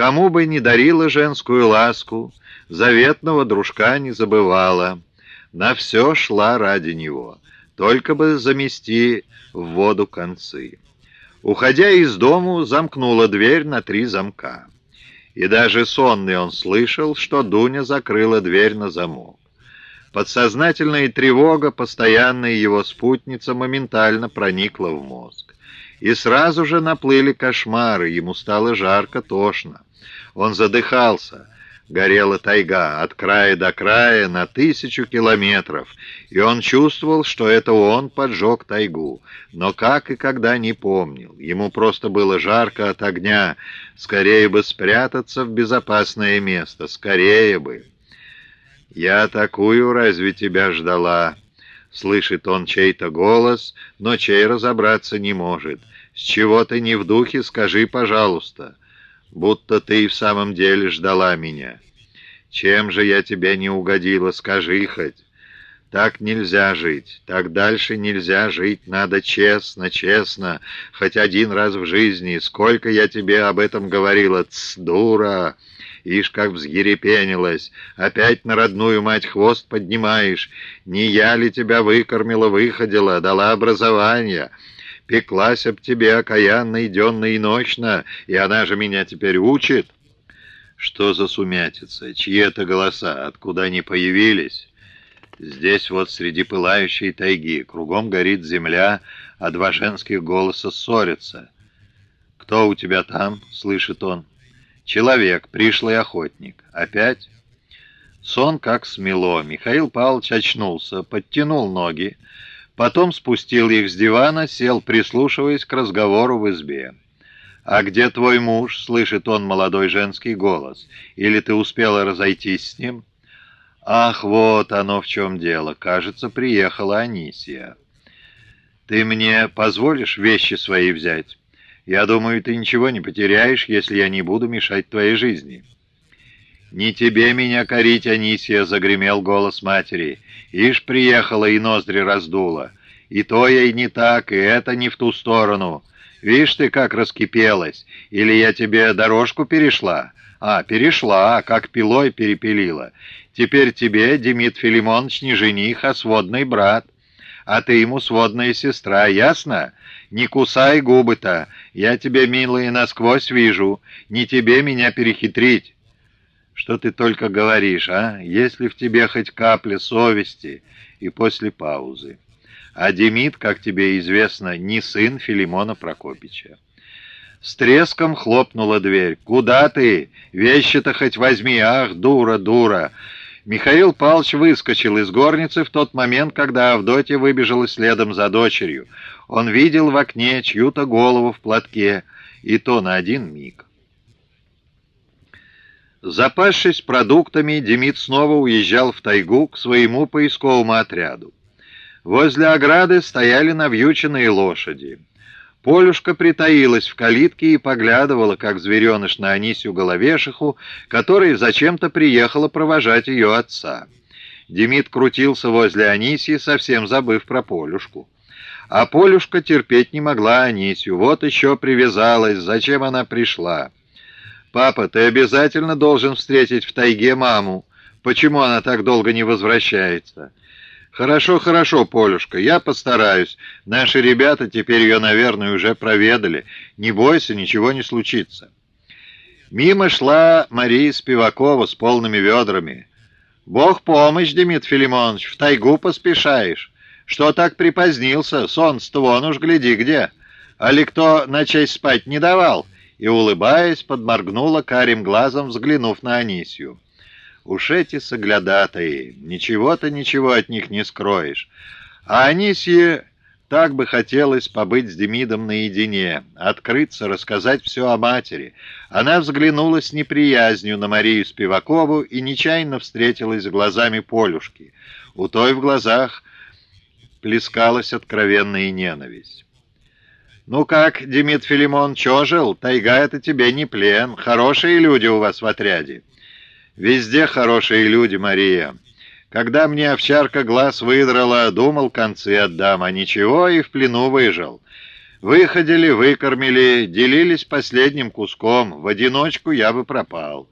Кому бы ни дарила женскую ласку, заветного дружка не забывала. На все шла ради него, только бы замести в воду концы. Уходя из дому, замкнула дверь на три замка. И даже сонный он слышал, что Дуня закрыла дверь на замок. Подсознательная тревога, постоянная его спутница, моментально проникла в мозг. И сразу же наплыли кошмары, ему стало жарко, тошно. Он задыхался. Горела тайга от края до края на тысячу километров, и он чувствовал, что это он поджег тайгу, но как и когда не помнил. Ему просто было жарко от огня, скорее бы спрятаться в безопасное место, скорее бы. «Я такую разве тебя ждала?» Слышит он чей-то голос, но чей разобраться не может. «С чего ты не в духе, скажи, пожалуйста» будто ты и в самом деле ждала меня. Чем же я тебе не угодила, скажи хоть. Так нельзя жить, так дальше нельзя жить, надо честно, честно, хоть один раз в жизни. Сколько я тебе об этом говорила, тс, дура!» Ишь, как взъерепенилась. Опять на родную мать хвост поднимаешь. Не я ли тебя выкормила, выходила, дала образование?» Пеклась об тебе окаянно, иденно и ночно, и она же меня теперь учит. Что за сумятица? Чьи это голоса? Откуда они появились? Здесь вот среди пылающей тайги, кругом горит земля, а два женских голоса ссорятся. «Кто у тебя там?» — слышит он. «Человек, пришлый охотник. Опять?» Сон как смело. Михаил Павлович очнулся, подтянул ноги, Потом спустил их с дивана, сел, прислушиваясь к разговору в избе. «А где твой муж?» — слышит он молодой женский голос. «Или ты успела разойтись с ним?» «Ах, вот оно в чем дело. Кажется, приехала Анисия. Ты мне позволишь вещи свои взять? Я думаю, ты ничего не потеряешь, если я не буду мешать твоей жизни». «Не тебе меня корить, Анисия!» — загремел голос матери. «Ишь, приехала и ноздри раздула. И то ей не так, и это не в ту сторону. Видишь ты, как раскипелась. Или я тебе дорожку перешла? А, перешла, как пилой перепилила. Теперь тебе, Демид Филимонович, не жених, а сводный брат. А ты ему сводная сестра, ясно? Не кусай губы-то. Я тебя, милая, насквозь вижу. Не тебе меня перехитрить». Что ты только говоришь, а? Если в тебе хоть капля совести?» И после паузы. А Демид, как тебе известно, не сын Филимона Прокопича. С треском хлопнула дверь. «Куда ты? Вещи-то хоть возьми! Ах, дура, дура!» Михаил Павлович выскочил из горницы в тот момент, когда Авдотья выбежала следом за дочерью. Он видел в окне чью-то голову в платке, и то на один миг. Запасшись продуктами, Демид снова уезжал в тайгу к своему поисковому отряду. Возле ограды стояли навьюченные лошади. Полюшка притаилась в калитке и поглядывала, как звереныш на Анисию Головешиху, которая зачем-то приехала провожать ее отца. Демид крутился возле Анисии, совсем забыв про Полюшку. А Полюшка терпеть не могла Анисию, вот еще привязалась, зачем она пришла. «Папа, ты обязательно должен встретить в тайге маму. Почему она так долго не возвращается?» «Хорошо, хорошо, Полюшка, я постараюсь. Наши ребята теперь ее, наверное, уже проведали. Не бойся, ничего не случится». Мимо шла Мария Спивакова с полными ведрами. «Бог помощь, Демид Филимонович, в тайгу поспешаешь. Что так припозднился? Солнце-то вон уж гляди где. Али кто на честь спать не давал?» и, улыбаясь, подморгнула карим глазом, взглянув на Анисью. «Уж эти соглядатые, ничего-то ничего от них не скроешь. А Анисье так бы хотелось побыть с Демидом наедине, открыться, рассказать все о матери. Она взглянула с неприязнью на Марию Спивакову и нечаянно встретилась глазами Полюшки. У той в глазах плескалась откровенная ненависть. «Ну как, Демид Филимон, чё жил? Тайга — это тебе не плен. Хорошие люди у вас в отряде». «Везде хорошие люди, Мария. Когда мне овчарка глаз выдрала, думал, концы отдам, а ничего и в плену выжил. Выходили, выкормили, делились последним куском. В одиночку я бы пропал.